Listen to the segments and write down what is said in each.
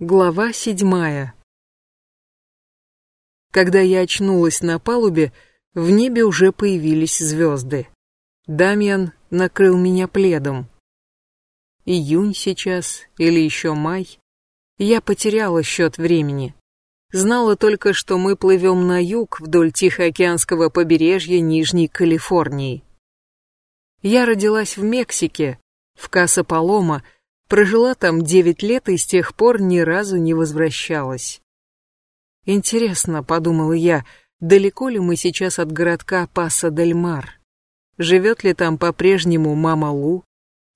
Глава седьмая. Когда я очнулась на палубе, в небе уже появились звезды. Дамьян накрыл меня пледом. Июнь сейчас или еще май. Я потеряла счет времени. Знала только, что мы плывем на юг вдоль Тихоокеанского побережья Нижней Калифорнии. Я родилась в Мексике, в Каса-Палома, Прожила там девять лет и с тех пор ни разу не возвращалась. Интересно, подумала я, далеко ли мы сейчас от городка Паса-дель-Мар? Живет ли там по-прежнему мама Лу?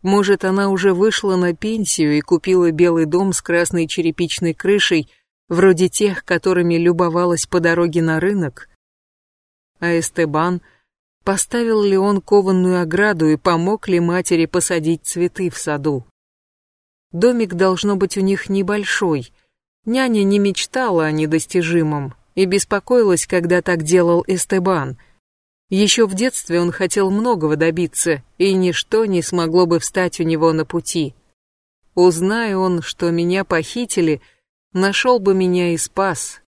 Может, она уже вышла на пенсию и купила белый дом с красной черепичной крышей, вроде тех, которыми любовалась по дороге на рынок? А Эстебан, поставил ли он кованную ограду и помог ли матери посадить цветы в саду? Домик должно быть у них небольшой. Няня не мечтала о недостижимом и беспокоилась, когда так делал Эстебан. Еще в детстве он хотел многого добиться, и ничто не смогло бы встать у него на пути. Узная он, что меня похитили, нашел бы меня и спас.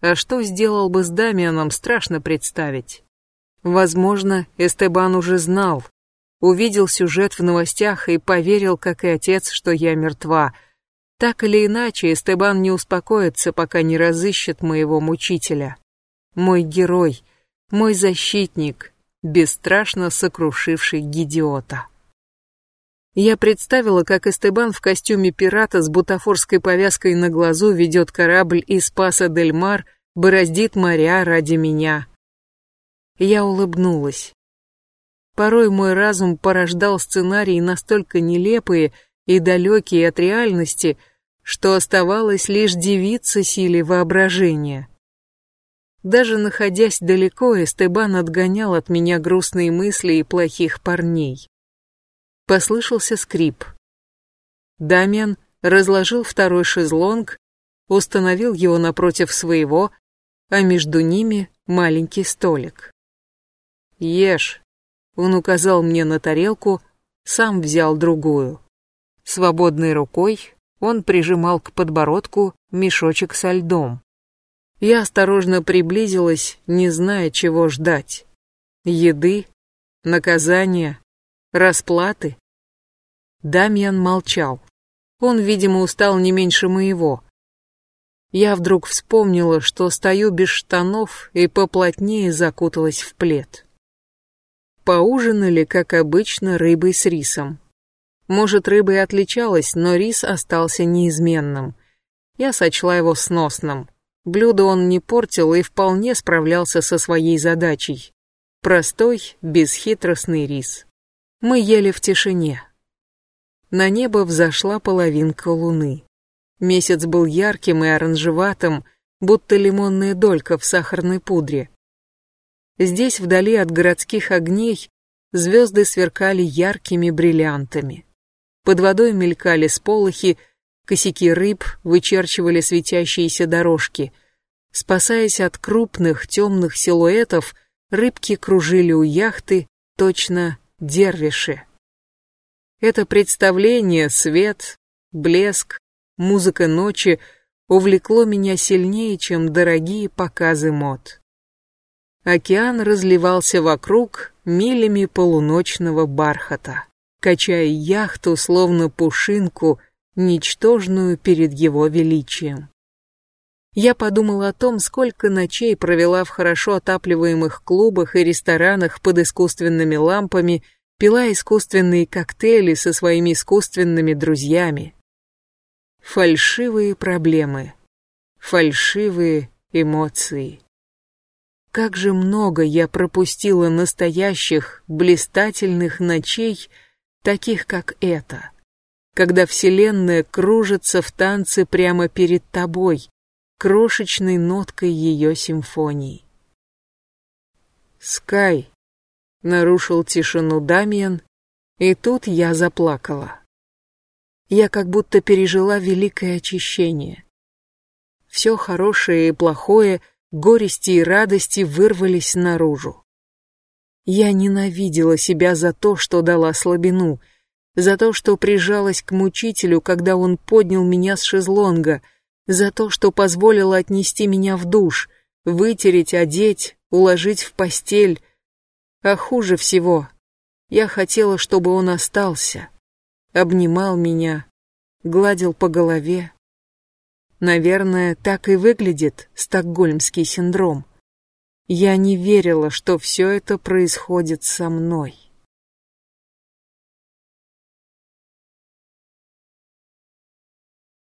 А что сделал бы с Дамианом, страшно представить. Возможно, Эстебан уже знал, увидел сюжет в новостях и поверил, как и отец, что я мертва. Так или иначе, Эстебан не успокоится, пока не разыщет моего мучителя. Мой герой, мой защитник, бесстрашно сокрушивший Гидиота. Я представила, как Эстебан в костюме пирата с бутафорской повязкой на глазу ведет корабль из Паса-дель-Мар, бороздит моря ради меня. Я улыбнулась. Порой мой разум порождал сценарии настолько нелепые и далекие от реальности, что оставалось лишь дивиться силе воображения. Даже находясь далеко, Эстебан отгонял от меня грустные мысли и плохих парней. Послышался скрип. Дамиан разложил второй шезлонг, установил его напротив своего, а между ними маленький столик. «Ешь», он указал мне на тарелку, сам взял другую. Свободной рукой он прижимал к подбородку мешочек со льдом. Я осторожно приблизилась, не зная, чего ждать. Еды, наказания, расплаты. Дамьян молчал. Он, видимо, устал не меньше моего. Я вдруг вспомнила, что стою без штанов и поплотнее закуталась в плед. Поужинали, как обычно, рыбой с рисом. Может, рыба и отличалась, но рис остался неизменным. Я сочла его сносным. Блюдо он не портил и вполне справлялся со своей задачей. Простой, бесхитростный рис. Мы ели в тишине. На небо взошла половинка луны. Месяц был ярким и оранжеватым, будто лимонная долька в сахарной пудре. Здесь, вдали от городских огней, звезды сверкали яркими бриллиантами. Под водой мелькали сполохи, косяки рыб вычерчивали светящиеся дорожки. Спасаясь от крупных темных силуэтов, рыбки кружили у яхты, точно дервиши. Это представление, свет, блеск, музыка ночи увлекло меня сильнее, чем дорогие показы мод. Океан разливался вокруг милями полуночного бархата, качая яхту, словно пушинку, ничтожную перед его величием. Я подумал о том, сколько ночей провела в хорошо отапливаемых клубах и ресторанах под искусственными лампами, пила искусственные коктейли со своими искусственными друзьями. Фальшивые проблемы, фальшивые эмоции. Как же много я пропустила настоящих, блистательных ночей, таких как эта, когда Вселенная кружится в танце прямо перед тобой, крошечной ноткой ее симфонии. «Скай», — нарушил тишину Дамиан, и тут я заплакала. Я как будто пережила великое очищение. Все хорошее и плохое — горести и радости вырвались наружу. Я ненавидела себя за то, что дала слабину. за то, что прижалась к мучителю, когда он поднял меня с шезлонга, за то, что позволила отнести меня в душ, вытереть, одеть, уложить в постель. А хуже всего, я хотела, чтобы он остался, обнимал меня, гладил по голове. Наверное, так и выглядит стокгольмский синдром. Я не верила, что все это происходит со мной.